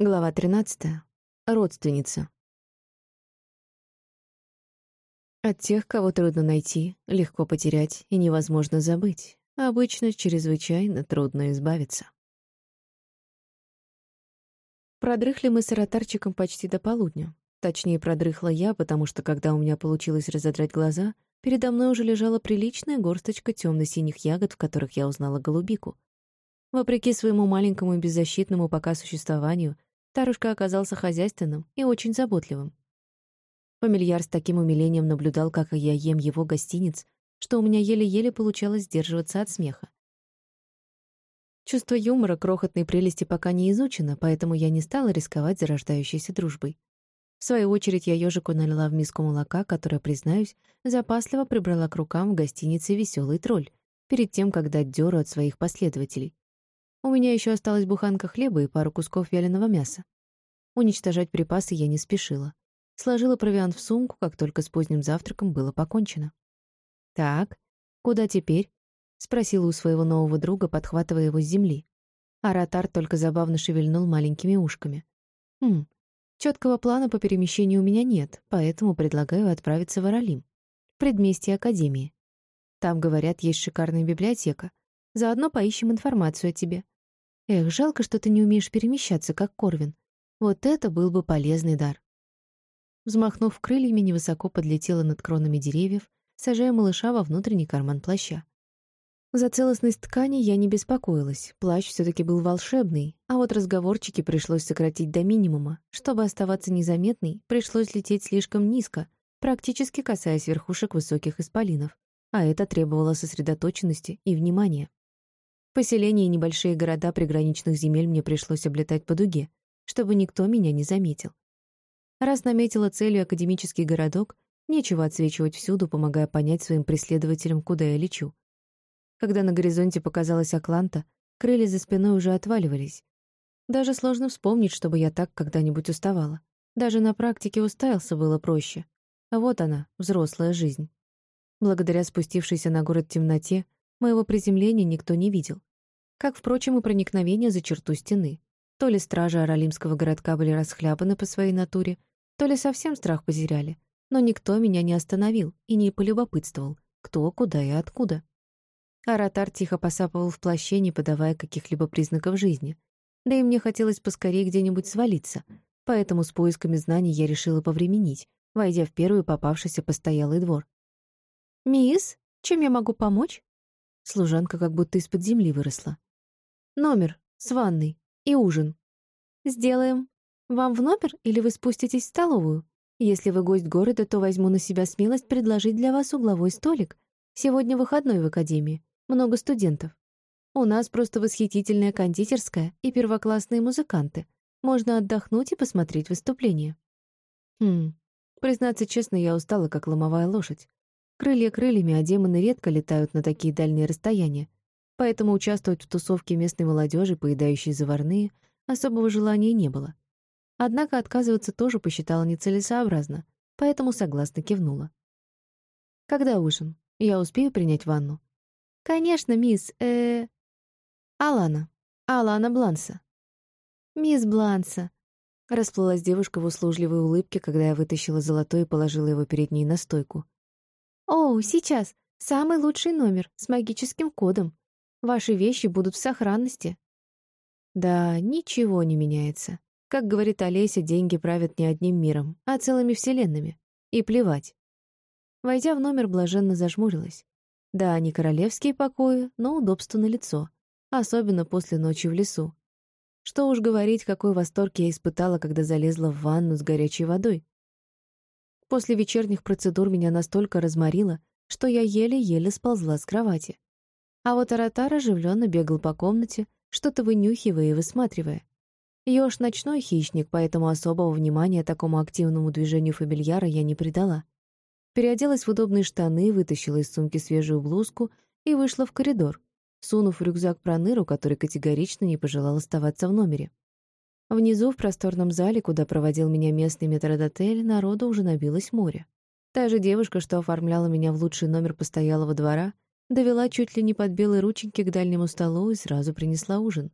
Глава 13. Родственница. От тех, кого трудно найти, легко потерять и невозможно забыть, обычно чрезвычайно трудно избавиться. Продрыхли мы с Аратарчиком почти до полудня. Точнее, продрыхла я, потому что, когда у меня получилось разодрать глаза, передо мной уже лежала приличная горсточка темно-синих ягод, в которых я узнала голубику. Вопреки своему маленькому и беззащитному пока существованию — Старушка оказался хозяйственным и очень заботливым. Фамильяр с таким умилением наблюдал, как я ем его гостиниц, что у меня еле-еле получалось сдерживаться от смеха. Чувство юмора крохотной прелести пока не изучено, поэтому я не стала рисковать зарождающейся дружбой. В свою очередь я ежику налила в миску молока, которое, признаюсь, запасливо прибрала к рукам в гостинице «Веселый тролль», перед тем, как дать дёру от своих последователей. У меня еще осталась буханка хлеба и пару кусков вяленого мяса. Уничтожать припасы я не спешила. Сложила провиант в сумку, как только с поздним завтраком было покончено. «Так, куда теперь?» — спросила у своего нового друга, подхватывая его с земли. Аратар только забавно шевельнул маленькими ушками. «Хм, четкого плана по перемещению у меня нет, поэтому предлагаю отправиться в Аралим, предместье Академии. Там, говорят, есть шикарная библиотека, Заодно поищем информацию о тебе. Эх, жалко, что ты не умеешь перемещаться, как Корвин. Вот это был бы полезный дар. Взмахнув крыльями, невысоко подлетела над кронами деревьев, сажая малыша во внутренний карман плаща. За целостность ткани я не беспокоилась, плащ все таки был волшебный, а вот разговорчики пришлось сократить до минимума. Чтобы оставаться незаметной, пришлось лететь слишком низко, практически касаясь верхушек высоких исполинов, а это требовало сосредоточенности и внимания. Поселения и небольшие города приграничных земель мне пришлось облетать по дуге, чтобы никто меня не заметил. Раз наметила целью академический городок, нечего отсвечивать всюду, помогая понять своим преследователям, куда я лечу. Когда на горизонте показалась Акланта, крылья за спиной уже отваливались. Даже сложно вспомнить, чтобы я так когда-нибудь уставала. Даже на практике уставился было проще. А вот она, взрослая жизнь. Благодаря спустившейся на город темноте, моего приземления никто не видел как, впрочем, и проникновение за черту стены. То ли стражи Аралимского городка были расхлябаны по своей натуре, то ли совсем страх потеряли, но никто меня не остановил и не полюбопытствовал, кто, куда и откуда. Аратар тихо посапывал в плаще, не подавая каких-либо признаков жизни. Да и мне хотелось поскорее где-нибудь свалиться, поэтому с поисками знаний я решила повременить, войдя в первый попавшийся постоялый двор. «Мисс, чем я могу помочь?» Служанка как будто из-под земли выросла. Номер с ванной и ужин. Сделаем. Вам в номер или вы спуститесь в столовую? Если вы гость города, то возьму на себя смелость предложить для вас угловой столик. Сегодня выходной в академии. Много студентов. У нас просто восхитительная кондитерская и первоклассные музыканты. Можно отдохнуть и посмотреть выступление. Хм, признаться честно, я устала, как ломовая лошадь. Крылья крыльями, а демоны редко летают на такие дальние расстояния поэтому участвовать в тусовке местной молодежи, поедающей заварные, особого желания не было. Однако отказываться тоже посчитала нецелесообразно, поэтому согласно кивнула. «Когда ужин? Я успею принять ванну?» «Конечно, мисс, э, Алана. Алана Бланса». «Мисс Бланса», — расплылась девушка в услужливой улыбке, когда я вытащила золотой и положила его перед ней на стойку. «Оу, сейчас. Самый лучший номер, с магическим кодом. Ваши вещи будут в сохранности. Да, ничего не меняется. Как говорит Олеся, деньги правят не одним миром, а целыми вселенными. И плевать. Войдя в номер, блаженно зажмурилась. Да, не королевские покои, но удобство на лицо, особенно после ночи в лесу. Что уж говорить, какой восторг я испытала, когда залезла в ванну с горячей водой. После вечерних процедур меня настолько разморило, что я еле-еле сползла с кровати. А вот Аратар оживленно бегал по комнате, что-то вынюхивая и высматривая. Ёж — ночной хищник, поэтому особого внимания такому активному движению фамильяра я не придала. Переоделась в удобные штаны, вытащила из сумки свежую блузку и вышла в коридор, сунув в рюкзак проныру, который категорично не пожелал оставаться в номере. Внизу, в просторном зале, куда проводил меня местный метродотель, народу уже набилось море. Та же девушка, что оформляла меня в лучший номер постоялого двора — довела чуть ли не под белые рученьки к дальнему столу и сразу принесла ужин.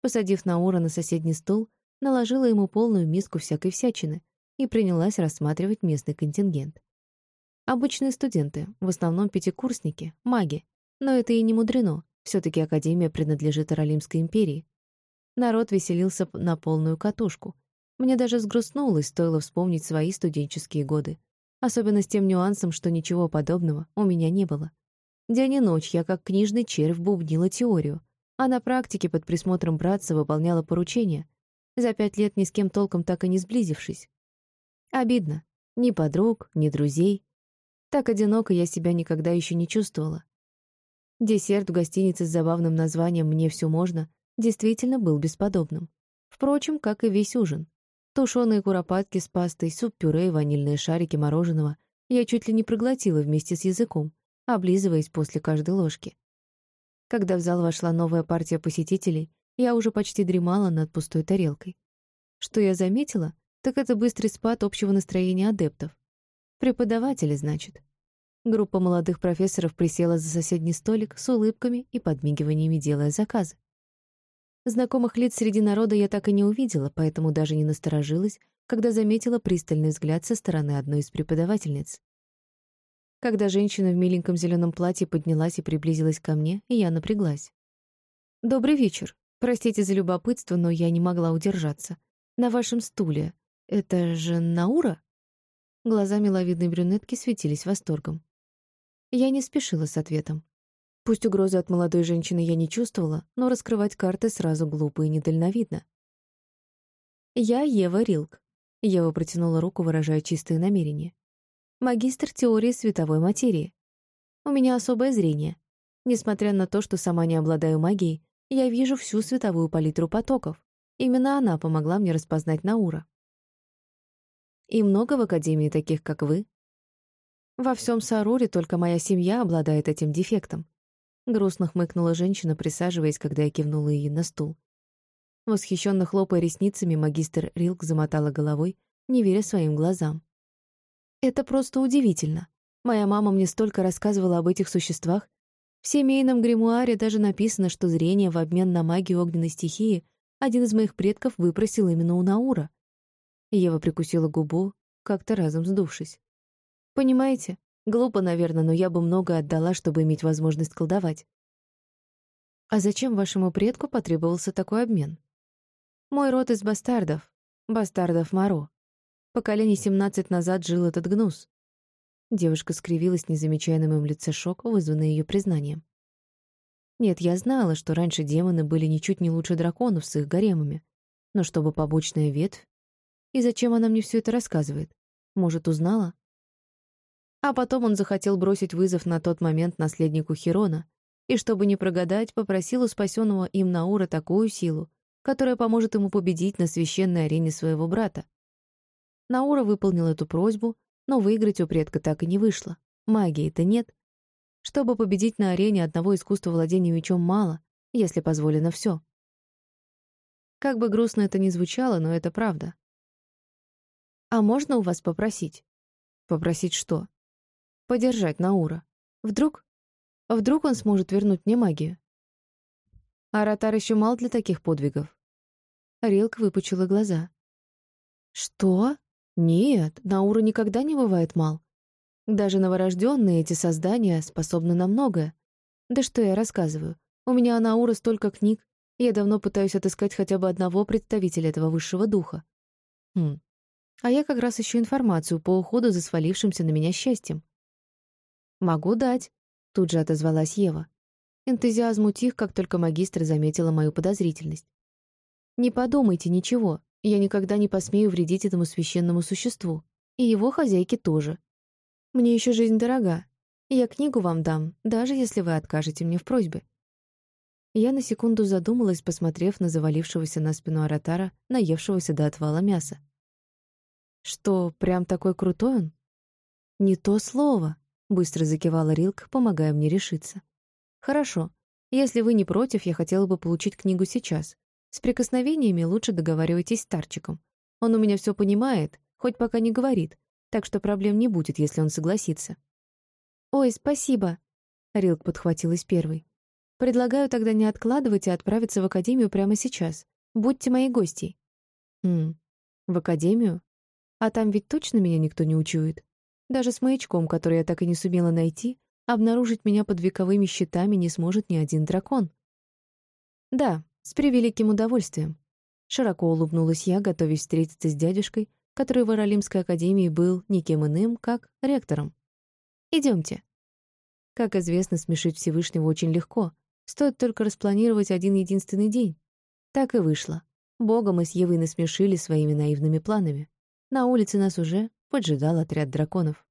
Посадив Наура на соседний стул, наложила ему полную миску всякой всячины и принялась рассматривать местный контингент. Обычные студенты, в основном пятикурсники, маги, но это и не мудрено, все таки Академия принадлежит Аралимской империи. Народ веселился на полную катушку. Мне даже сгрустнулось, стоило вспомнить свои студенческие годы. Особенно с тем нюансом, что ничего подобного у меня не было. День и ночь я, как книжный червь, бубнила теорию, а на практике под присмотром братца выполняла поручения, за пять лет ни с кем толком так и не сблизившись. Обидно. Ни подруг, ни друзей. Так одиноко я себя никогда еще не чувствовала. Десерт в гостинице с забавным названием «Мне все можно» действительно был бесподобным. Впрочем, как и весь ужин. Тушеные куропатки с пастой, суп-пюре и ванильные шарики мороженого я чуть ли не проглотила вместе с языком, облизываясь после каждой ложки. Когда в зал вошла новая партия посетителей, я уже почти дремала над пустой тарелкой. Что я заметила, так это быстрый спад общего настроения адептов. Преподаватели, значит. Группа молодых профессоров присела за соседний столик с улыбками и подмигиваниями, делая заказы. Знакомых лиц среди народа я так и не увидела, поэтому даже не насторожилась, когда заметила пристальный взгляд со стороны одной из преподавательниц. Когда женщина в миленьком зеленом платье поднялась и приблизилась ко мне, я напряглась. «Добрый вечер. Простите за любопытство, но я не могла удержаться. На вашем стуле. Это же Наура?» Глаза миловидной брюнетки светились восторгом. Я не спешила с ответом. Пусть угрозы от молодой женщины я не чувствовала, но раскрывать карты сразу глупо и недальновидно. «Я Ева Рилк», — Ева протянула руку, выражая чистые намерения. «Магистр теории световой материи. У меня особое зрение. Несмотря на то, что сама не обладаю магией, я вижу всю световую палитру потоков. Именно она помогла мне распознать Наура. И много в Академии таких, как вы?» «Во всем Саруре только моя семья обладает этим дефектом», Грустно хмыкнула женщина, присаживаясь, когда я кивнула ей на стул. Восхищенно хлопая ресницами, магистр Рилк замотала головой, не веря своим глазам. «Это просто удивительно. Моя мама мне столько рассказывала об этих существах. В семейном гримуаре даже написано, что зрение в обмен на магию огненной стихии один из моих предков выпросил именно у Наура». Ева прикусила губу, как-то разом сдувшись. «Понимаете, Глупо, наверное, но я бы многое отдала, чтобы иметь возможность колдовать. А зачем вашему предку потребовался такой обмен? Мой род из бастардов, бастардов Маро. Поколение семнадцать назад жил этот гнус. Девушка скривилась, не замечая на моем лице шок, вызванный ее признанием. Нет, я знала, что раньше демоны были ничуть не лучше драконов с их гаремами. Но чтобы побочная ветвь... И зачем она мне все это рассказывает? Может, узнала? А потом он захотел бросить вызов на тот момент наследнику Хирона, и, чтобы не прогадать, попросил у спасенного им Наура такую силу, которая поможет ему победить на священной арене своего брата. Наура выполнил эту просьбу, но выиграть у предка так и не вышло. Магии-то нет. Чтобы победить на арене одного искусства владения мечом мало, если позволено все. Как бы грустно это ни звучало, но это правда. «А можно у вас попросить?» «Попросить что?» Подержать Наура. Вдруг... Вдруг он сможет вернуть мне магию? Аратар еще мал для таких подвигов. Рилк выпучила глаза. «Что? Нет, Наура никогда не бывает мал. Даже новорожденные эти создания способны на многое. Да что я рассказываю? У меня на Наура столько книг, я давно пытаюсь отыскать хотя бы одного представителя этого высшего духа. Хм. А я как раз ищу информацию по уходу за свалившимся на меня счастьем. «Могу дать», — тут же отозвалась Ева. Энтузиазм утих, как только магистр заметила мою подозрительность. «Не подумайте ничего, я никогда не посмею вредить этому священному существу. И его хозяйке тоже. Мне еще жизнь дорога. Я книгу вам дам, даже если вы откажете мне в просьбе». Я на секунду задумалась, посмотрев на завалившегося на спину Аратара, наевшегося до отвала мяса. «Что, прям такой крутой он?» «Не то слово», Быстро закивала Рилк, помогая мне решиться. «Хорошо. Если вы не против, я хотела бы получить книгу сейчас. С прикосновениями лучше договаривайтесь с Тарчиком. Он у меня все понимает, хоть пока не говорит, так что проблем не будет, если он согласится». «Ой, спасибо!» Рилк подхватилась первой. «Предлагаю тогда не откладывать и отправиться в академию прямо сейчас. Будьте моей гостьей». Хм, в академию? А там ведь точно меня никто не учует? Даже с маячком, который я так и не сумела найти, обнаружить меня под вековыми щитами не сможет ни один дракон. Да, с превеликим удовольствием. Широко улыбнулась я, готовясь встретиться с дядюшкой, который в Аралимской академии был никем иным, как ректором. Идемте. Как известно, смешить Всевышнего очень легко. Стоит только распланировать один единственный день. Так и вышло. Бога мы с Евой насмешили своими наивными планами. На улице нас уже поджидал отряд драконов.